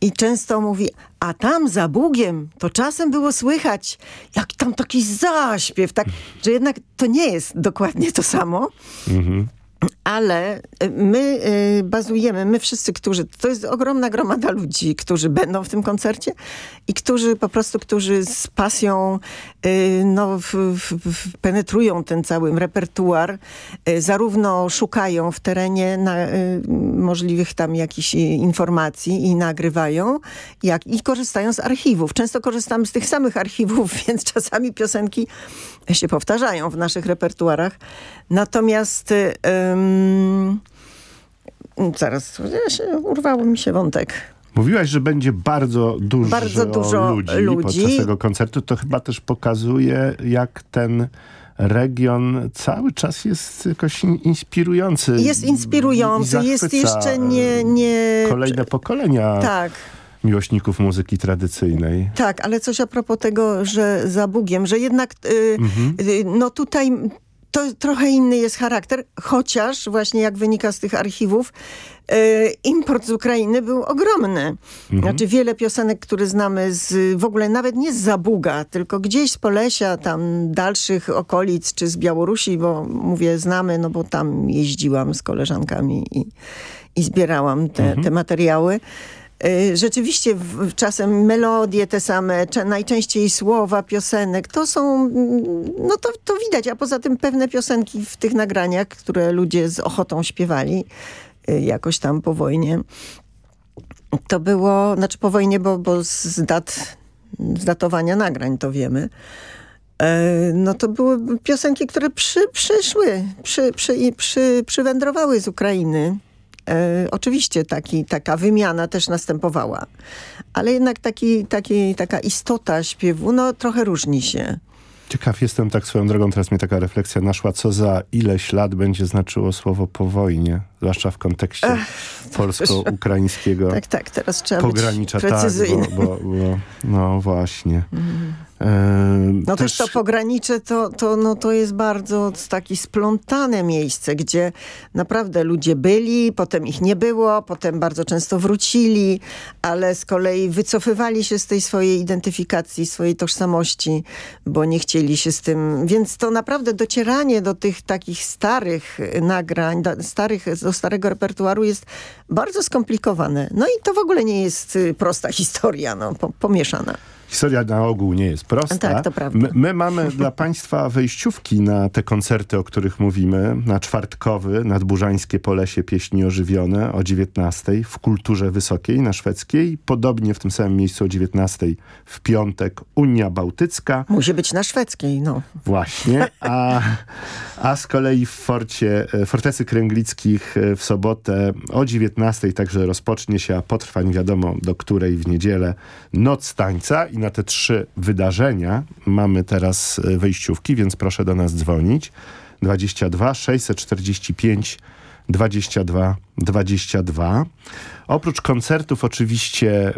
i często mówi, a tam za Bugiem to czasem było słychać, jak tam taki zaśpiew, tak, że jednak to nie jest dokładnie to samo. Mhm ale y, my y, bazujemy, my wszyscy, którzy, to jest ogromna gromada ludzi, którzy będą w tym koncercie i którzy po prostu, którzy z pasją y, no, w, w, penetrują ten cały repertuar, zarówno szukają w terenie na, możliwych tam jakichś informacji i nagrywają, jak i korzystają z archiwów. Często korzystamy z tych samych archiwów, więc czasami piosenki się powtarzają w naszych repertuarach. Natomiast um, zaraz, ja się, urwało mi się wątek. Mówiłaś, że będzie bardzo dużo, bardzo dużo ludzi, ludzi podczas tego koncertu. To chyba też pokazuje, jak ten region cały czas jest jakoś inspirujący. Jest inspirujący, jest jeszcze nie, nie... Kolejne pokolenia. Tak miłośników muzyki tradycyjnej. Tak, ale coś a propos tego, że za Bugiem, że jednak y, mhm. y, no tutaj to trochę inny jest charakter, chociaż właśnie jak wynika z tych archiwów, y, import z Ukrainy był ogromny. Mhm. Znaczy wiele piosenek, które znamy z, w ogóle nawet nie z Zabuga, tylko gdzieś z Polesia, tam dalszych okolic, czy z Białorusi, bo mówię znamy, no bo tam jeździłam z koleżankami i, i zbierałam te, mhm. te materiały. Y, rzeczywiście czasem melodie te same, najczęściej słowa piosenek, to są, no to, to widać, a poza tym pewne piosenki w tych nagraniach, które ludzie z ochotą śpiewali y, jakoś tam po wojnie, to było, znaczy po wojnie, bo, bo z dat, z datowania nagrań to wiemy, y, no to były piosenki, które przy, przyszły, przy, przy, przy, przywędrowały z Ukrainy E, oczywiście taki, taka wymiana też następowała, ale jednak taki, taki, taka istota śpiewu no, trochę różni się. Ciekaw jestem, tak swoją drogą, teraz mnie taka refleksja naszła, co za ileś lat będzie znaczyło słowo po wojnie, zwłaszcza w kontekście polsko-ukraińskiego Tak, tak, teraz trzeba pogranicza, być precyzyjny. Tak, bo, bo, bo, no właśnie. Mm. No też, też to pogranicze to, to, no to jest bardzo takie splątane miejsce, gdzie naprawdę ludzie byli, potem ich nie było, potem bardzo często wrócili, ale z kolei wycofywali się z tej swojej identyfikacji, swojej tożsamości, bo nie chcieli się z tym. Więc to naprawdę docieranie do tych takich starych nagrań, do, starych, do starego repertuaru jest bardzo skomplikowane. No i to w ogóle nie jest y, prosta historia, no, po, pomieszana. Historia na ogół nie jest prosta. Tak, to prawda. My, my mamy dla Państwa wejściówki na te koncerty, o których mówimy. Na czwartkowy, nadburzańskie Polesie Pieśni Ożywione o 19 w Kulturze Wysokiej na Szwedzkiej. Podobnie w tym samym miejscu o 19 w piątek Unia Bałtycka. Musi być na szwedzkiej, no. Właśnie. A, a z kolei w Forcie, e, Fortecy Kręglickich e, w sobotę o 19 także rozpocznie się, a potrwa nie wiadomo do której w niedzielę, Noc Tańca i na te trzy wydarzenia mamy teraz e, wejściówki, więc proszę do nas dzwonić. 22 645 22 22. Oprócz koncertów oczywiście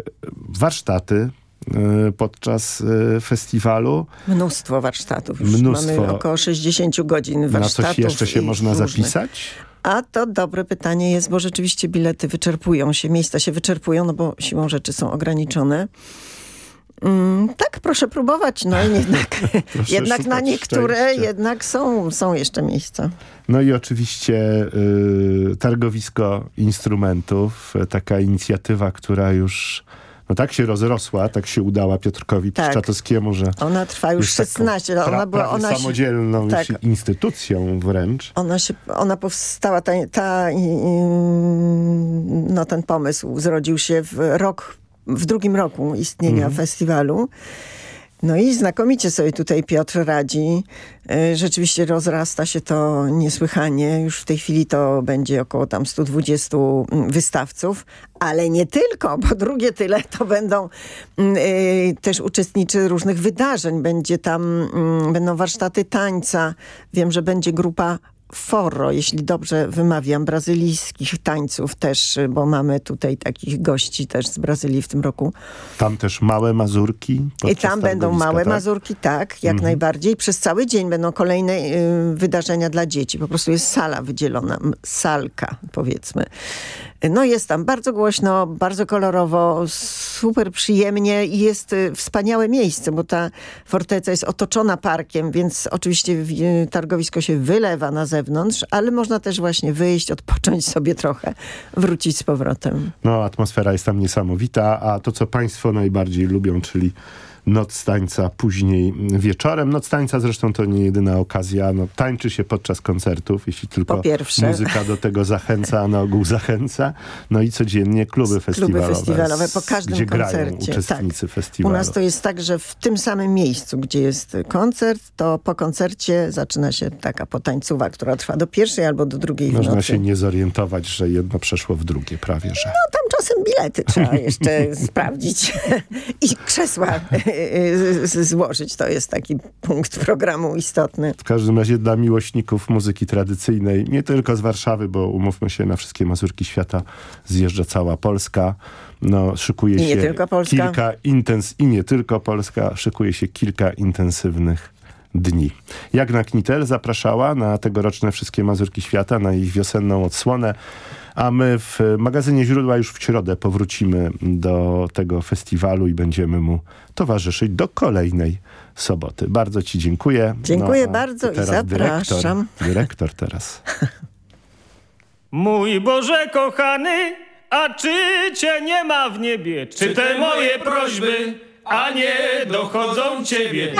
warsztaty e, podczas e, festiwalu. Mnóstwo warsztatów. Już Mnóstwo. Mamy około 60 godzin warsztatów. Na coś jeszcze się można zapisać? A to dobre pytanie jest, bo rzeczywiście bilety wyczerpują się, miejsca się wyczerpują, no bo siłą rzeczy są ograniczone. Mm, tak, proszę próbować. No i jednak, jednak na niektóre jednak są, są jeszcze miejsca. No i oczywiście y, targowisko instrumentów, taka inicjatywa, która już no tak się rozrosła, tak się udała Piotrkowi Tak. Trzczatowskiemu, że Ona trwa już jest taką 16 lat. Ona była, ona się, samodzielną tak. już instytucją wręcz. Ona, się, ona powstała, ta, ta, i- i- no ten pomysł zrodził się w rok, w drugim roku istnienia Mhm. festiwalu. No i znakomicie sobie tutaj Piotr radzi. E, Rzeczywiście rozrasta się to niesłychanie. Już w tej chwili to będzie około tam 120 wystawców, ale nie tylko, bo drugie tyle to będą mm, e, też uczestniczy różnych wydarzeń. Będzie tam, mm, będą warsztaty tańca. Wiem, że będzie grupa Forro, jeśli dobrze wymawiam, brazylijskich tańców też, bo mamy tutaj takich gości też z Brazylii w tym roku. Tam też małe mazurki. I tam będą małe tak? mazurki, tak, jak najbardziej. Przez cały dzień będą kolejne y, wydarzenia dla dzieci. Po prostu jest sala wydzielona, salka powiedzmy. No jest tam bardzo głośno, bardzo kolorowo, super przyjemnie i jest y, wspaniałe miejsce, bo ta forteca jest otoczona parkiem, więc oczywiście y, targowisko się wylewa na zewnątrz, ale można też właśnie wyjść, odpocząć sobie trochę, wrócić z powrotem. No, atmosfera jest tam niesamowita, a to, co państwo najbardziej lubią, czyli noc tańca później wieczorem. Noc tańca zresztą to nie jedyna okazja. No, tańczy się podczas koncertów, jeśli tylko muzyka do tego zachęca, a na ogół zachęca. No i codziennie kluby festiwalowe. festiwalowe po każdym gdzie grają koncercie, uczestnicy tak. festiwalu. U nas to jest tak, że w tym samym miejscu, gdzie jest koncert, to po koncercie zaczyna się taka potańcowa, która trwa do pierwszej albo do drugiej Można nocy. się nie zorientować, że jedno przeszło w drugie, prawie że. No tam czasem bilety trzeba jeszcze sprawdzić i krzesła złożyć. To jest taki punkt programu istotny. W każdym razie dla miłośników muzyki tradycyjnej, nie tylko z Warszawy, bo umówmy się, na wszystkie mazurki świata zjeżdża cała Polska. No, szykuje I nie się tylko Polska. kilka intens i nie tylko Polska, szykuje się kilka intensywnych dni. Jagna Knitel zapraszała na tegoroczne wszystkie Mazurki Świata, na ich wiosenną odsłonę, a my w magazynie Źródła już w środę powrócimy do tego festiwalu i będziemy mu towarzyszyć do kolejnej soboty. Bardzo Ci dziękuję. Dziękuję a bardzo i zapraszam. Dyrektor, dyrektor teraz. Mój Boże kochany, a czy Cię nie ma w niebie? Czy te moje prośby, a nie dochodzą Ciebie?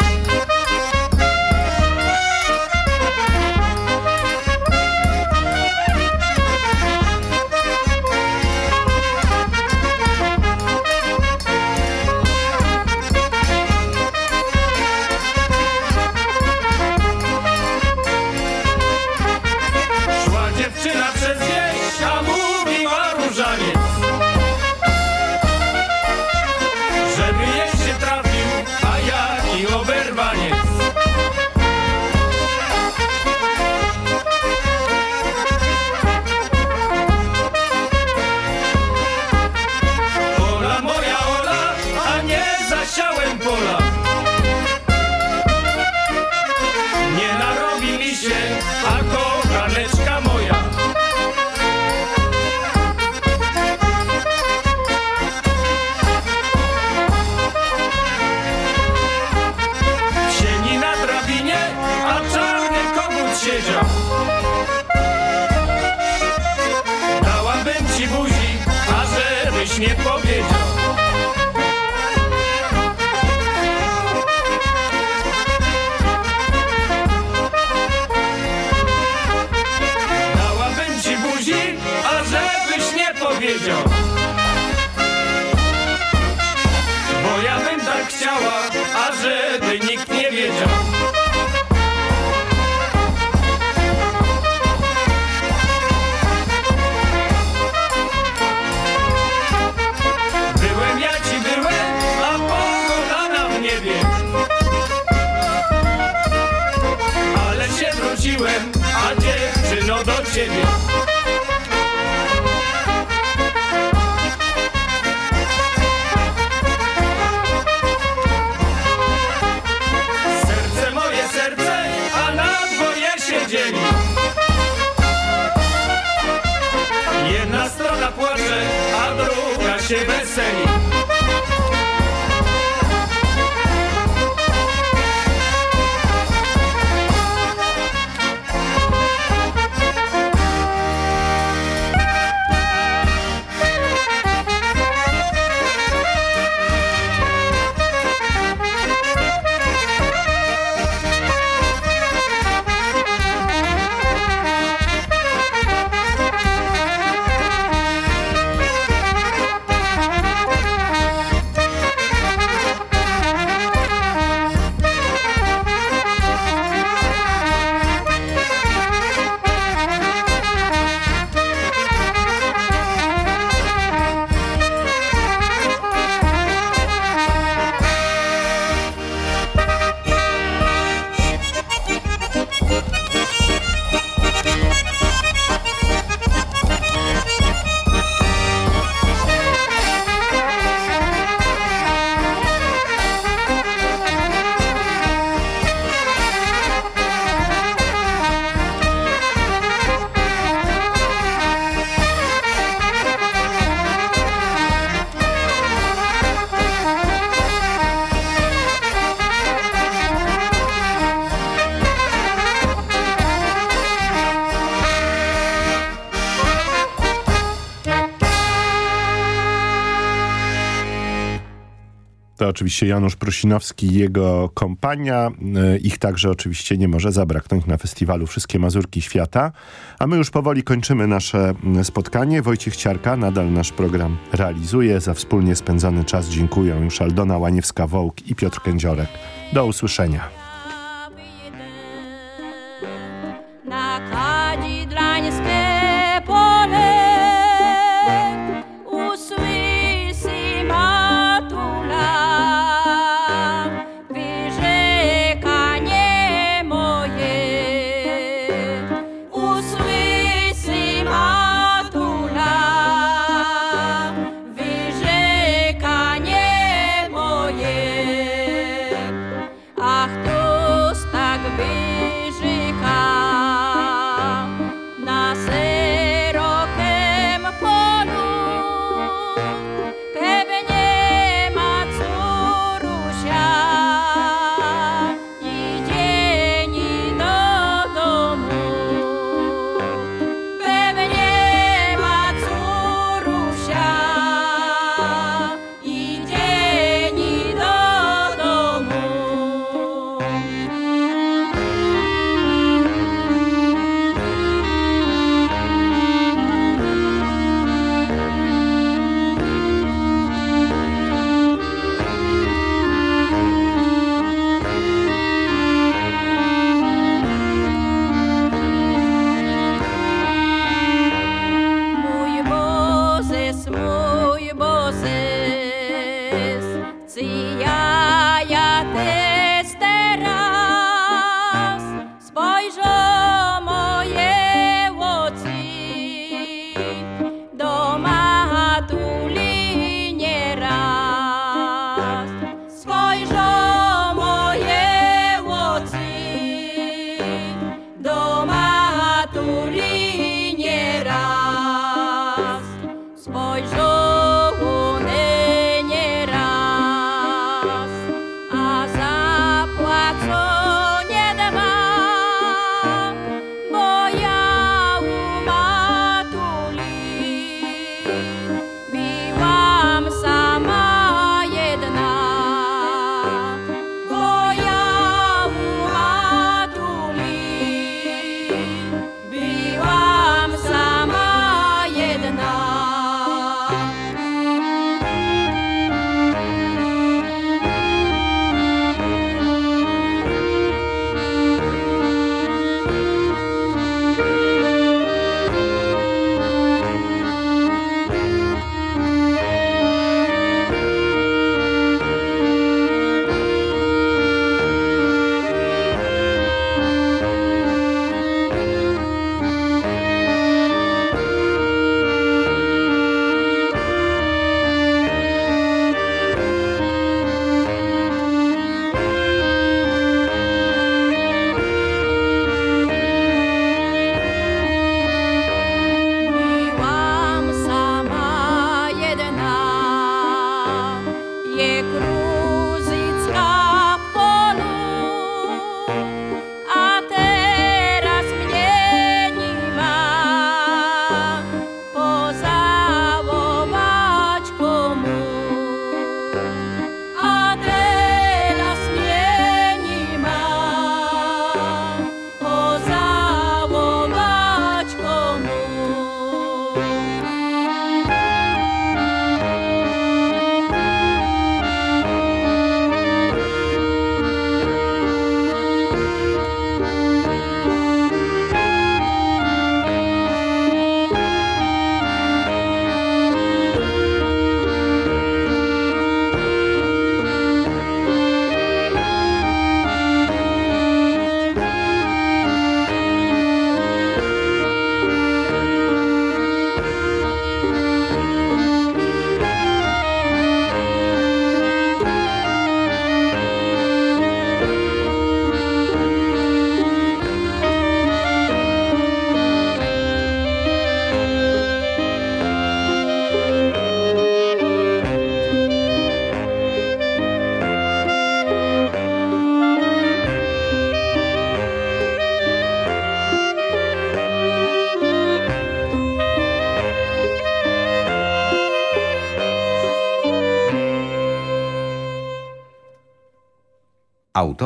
Oczywiście Janusz Prusinowski i jego kompania. E, ich także oczywiście nie może zabraknąć na festiwalu Wszystkie Mazurki Świata. A my już powoli kończymy nasze spotkanie. Wojciech Ciarka nadal nasz program realizuje. Za wspólnie spędzony czas dziękuję już Aldona Łaniewska-Wołk i Piotr Kędziorek. Do usłyszenia.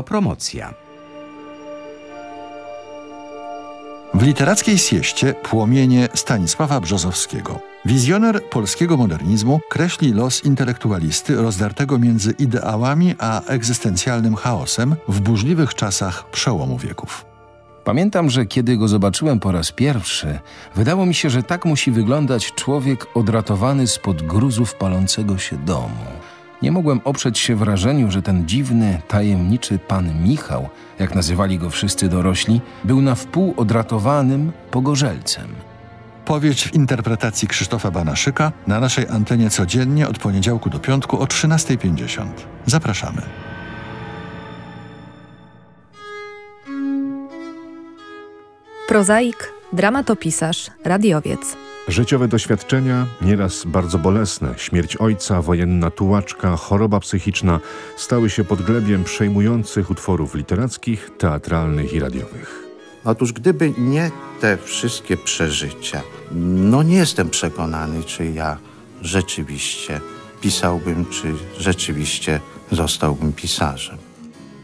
Autopromocja. W literackiej sieście płomienie Stanisława Brzozowskiego. Wizjoner polskiego modernizmu kreśli los intelektualisty rozdartego między ideałami a egzystencjalnym chaosem w burzliwych czasach przełomu wieków. Pamiętam, że kiedy go zobaczyłem po raz pierwszy, wydało mi się, że tak musi wyglądać człowiek odratowany spod gruzów palącego się domu. Nie mogłem oprzeć się wrażeniu, że ten dziwny, tajemniczy pan Michał, jak nazywali go wszyscy dorośli, był na wpół odratowanym pogorzelcem. Powieść w interpretacji Krzysztofa Banaszyka na naszej antenie codziennie od poniedziałku do piątku o 13.50. Zapraszamy. Prozaik, dramatopisarz, radiowiec. Życiowe doświadczenia, nieraz bardzo bolesne, śmierć ojca, wojenna tułaczka, choroba psychiczna stały się podglebiem przejmujących utworów literackich, teatralnych i radiowych. Otóż gdyby nie te wszystkie przeżycia, no nie jestem przekonany, czy ja rzeczywiście pisałbym, czy rzeczywiście zostałbym pisarzem.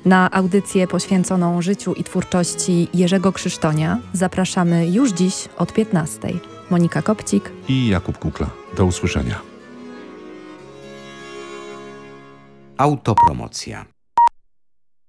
Na audycję poświęconą życiu i twórczości Jerzego Krzysztonia zapraszamy już dziś od 15. Monika Kopcik i Jakub Kukla. Do usłyszenia. Autopromocja.